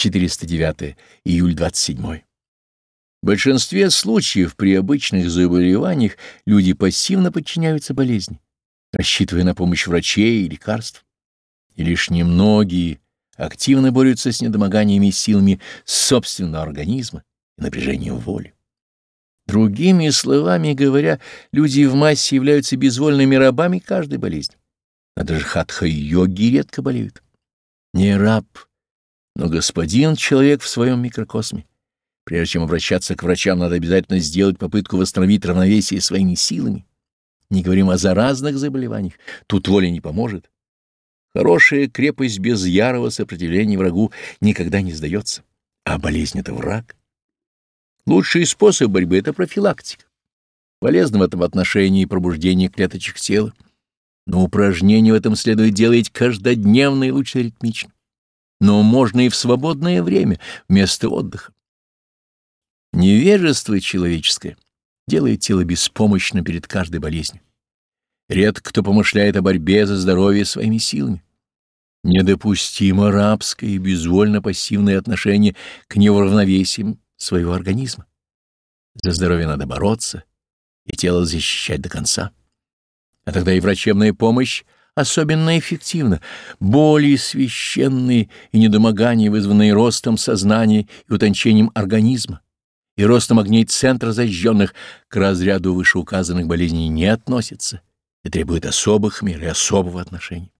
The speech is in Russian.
409 июль 27. В большинстве случаев при обычных заболеваниях люди пассивно подчиняются болезни, рассчитывая на помощь врачей и лекарств. И лишь немногие активно борются с недомоганиями силами собственного организма и напряжением воли. Другими словами говоря, люди в массе являются безвольными рабами каждой болезни. А даже хатха-йоги редко болеют. Не раб, но господин человек в своем микрокосме. Прежде чем обращаться к врачам, надо обязательно сделать попытку восстановить равновесие своими силами. Не говорим о заразных заболеваниях, тут воля не поможет. Хорошая крепость без ярого сопротивления врагу никогда не сдается, а болезнь — это враг. Лучший способ борьбы — это профилактика. Полезно в этом отношении пробуждение клеточек тела, но упражнения в этом следует делать каждодневно и лучше ритмично. Но можно и в свободное время, вместо отдыха. Невежество человеческое делает тело беспомощным перед каждой болезнью. Редко кто помышляет о борьбе за здоровье своими силами. Недопустимо рабское и безвольно-пассивное отношение к неуравновесиям своего организма. За здоровье надо бороться и тело защищать до конца. А тогда и врачебная помощь особенно эффективна. Боли священные и недомогания, вызванные ростом сознания и утончением организма, и ростом огней центра зажженных к разряду вышеуказанных болезней не относятся и требуют особых мер и особого отношения.